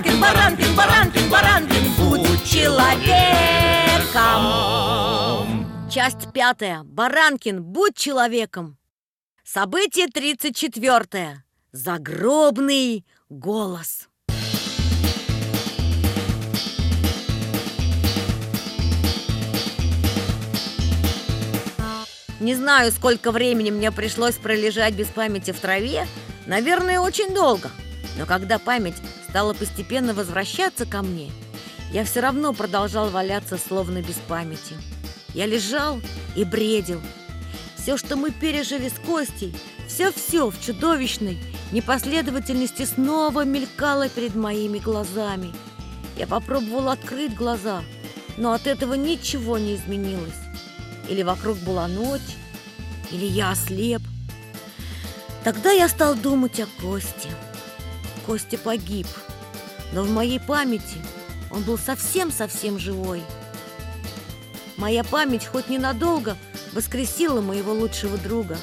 Баранкин, Баранкин, Баранкин, Баранкин, будь человеком Часть пятая. Баранкин, будь человеком. Событие тридцать четвертое. Загробный голос. Не знаю, сколько времени мне пришлось пролежать без памяти в траве, наверное, очень долго. Но когда память стала постепенно возвращаться ко мне, я все равно продолжал валяться словно без памяти. Я лежал и бредил. Все, что мы пережили с Костей, все-все в чудовищной непоследовательности снова мелькало перед моими глазами. Я попробовал открыть глаза, но от этого ничего не изменилось. Или вокруг была ночь, или я ослеп. Тогда я стал думать о Косте. Костя погиб, но в моей памяти он был совсем-совсем живой. Моя память хоть ненадолго воскресила моего лучшего друга,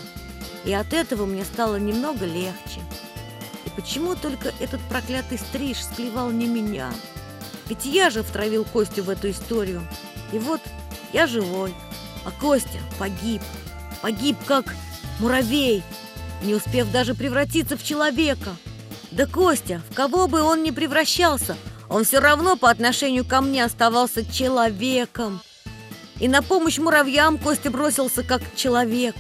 и от этого мне стало немного легче. И почему только этот проклятый стриж склевал не меня? Ведь я же втравил Костю в эту историю. И вот я живой, а Костя погиб. Погиб как муравей, не успев даже превратиться в человека. Да Костя, в кого бы он ни превращался, он все равно по отношению ко мне оставался человеком. И на помощь муравьям Костя бросился как человек.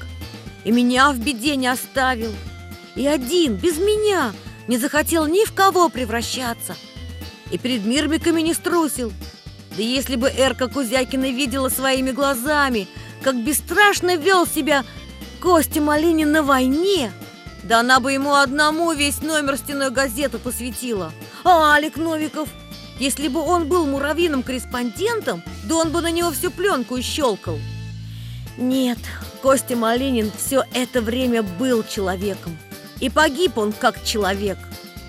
И меня в беде не оставил. И один, без меня, не захотел ни в кого превращаться. И перед мирмиками не струсил. Да если бы Эрка Кузякина видела своими глазами, как бесстрашно вел себя Костя Малинин на войне, да она бы ему одному весь номер стеной газеты посвятила. А Алик Новиков, если бы он был муравьиным корреспондентом, да он бы на него всю пленку щелкал. Нет, Костя Малинин все это время был человеком. И погиб он как человек.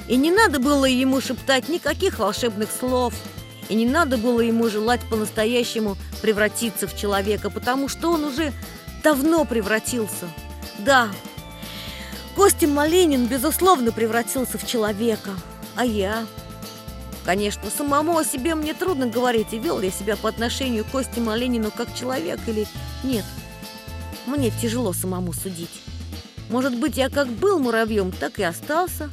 И не надо было ему шептать никаких волшебных слов – и не надо было ему желать по-настоящему превратиться в человека, потому что он уже давно превратился. Да, Костя Маленин, безусловно, превратился в человека. А я? Конечно, самому о себе мне трудно говорить, и вел я себя по отношению к Косте Маленину как человек или нет. Мне тяжело самому судить. Может быть, я как был муравьем, так и остался.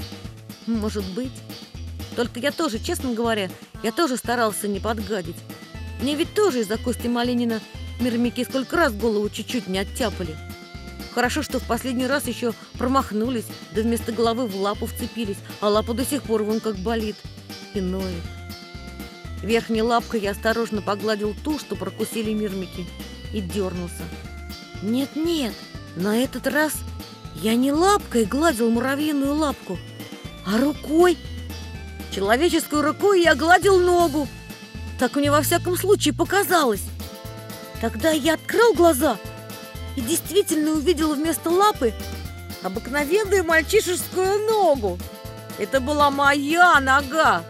Может быть. Только я тоже, честно говоря, я тоже старался не подгадить. Мне ведь тоже из-за Кости Малинина мирмики сколько раз голову чуть-чуть не оттяпали. Хорошо, что в последний раз еще промахнулись, да вместо головы в лапу вцепились, а лапа до сих пор вон как болит и ноет. Верхней лапкой я осторожно погладил ту, что прокусили мирмики, и дернулся. Нет-нет, на этот раз я не лапкой гладил муравьиную лапку, а рукой – Человеческую рукой я гладил ногу. Так мне во всяком случае показалось. Тогда я открыл глаза и действительно увидел вместо лапы обыкновенную мальчишескую ногу. Это была моя нога.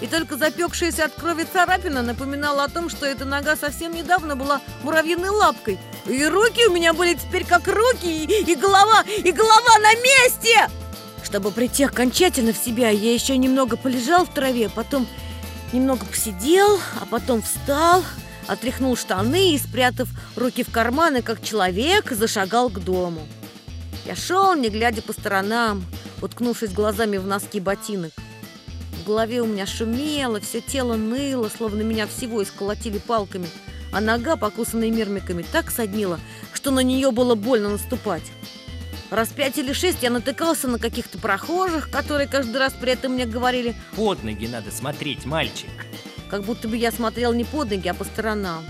И только запекшаяся от крови царапина напоминала о том, что эта нога совсем недавно была муравьиной лапкой. И руки у меня были теперь как руки, и, и голова, и голова на месте! Чтобы прийти окончательно в себя, я еще немного полежал в траве, потом немного посидел, а потом встал, отряхнул штаны и, спрятав руки в карманы, как человек, зашагал к дому. Я шел, не глядя по сторонам, уткнувшись глазами в носки ботинок. В голове у меня шумело, все тело ныло, словно меня всего исколотили палками, а нога, покусанная мирмиками, так соднила, что на нее было больно наступать. Раз пять или шесть я натыкался на каких-то прохожих, которые каждый раз при этом мне говорили Под ноги надо смотреть, мальчик Как будто бы я смотрел не под ноги, а по сторонам.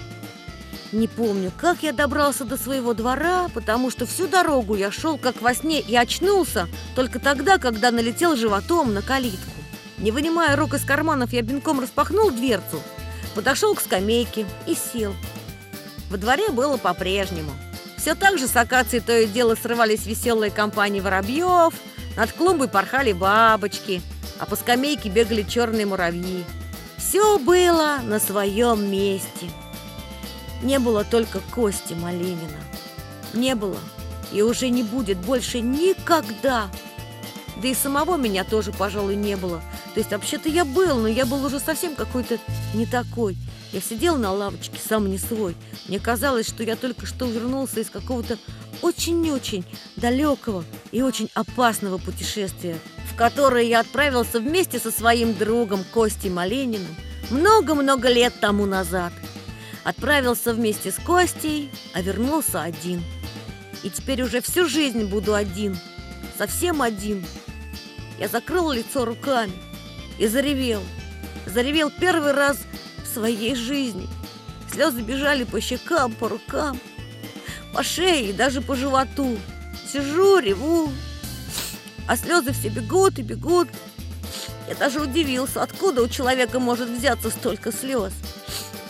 Не помню, как я добрался до своего двора, потому что всю дорогу я шел как во сне и очнулся только тогда, когда налетел животом на калитку. Не вынимая рук из карманов, я бинком распахнул дверцу, подошел к скамейке и сел. Во дворе было по-прежнему – все так же с акации то и дело срывались веселые компании воробьев, над клумбой порхали бабочки, а по скамейке бегали черные муравьи. Все было на своем месте. Не было только Кости Малинина. Не было и уже не будет больше никогда. Да и самого меня тоже, пожалуй, не было. То есть вообще-то я был, но я был уже совсем какой-то не такой. Я сидел на лавочке, сам не свой. Мне казалось, что я только что вернулся из какого-то очень-очень далекого и очень опасного путешествия, в которое я отправился вместе со своим другом Костей Малениным много-много лет тому назад. Отправился вместе с Костей, а вернулся один. И теперь уже всю жизнь буду один, совсем один. Я закрыл лицо руками и заревел. Заревел первый раз в своей жизни. Слезы бежали по щекам, по рукам, по шее и даже по животу. Сижу, реву, а слезы все бегут и бегут. Я даже удивился, откуда у человека может взяться столько слез.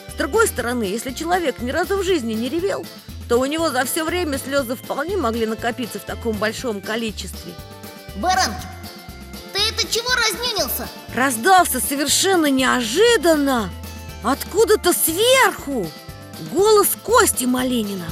С другой стороны, если человек ни разу в жизни не ревел, то у него за все время слезы вполне могли накопиться в таком большом количестве. Баранки, ты это чего разнюнился? Раздался совершенно неожиданно, откуда-то сверху, голос Кости Маленина.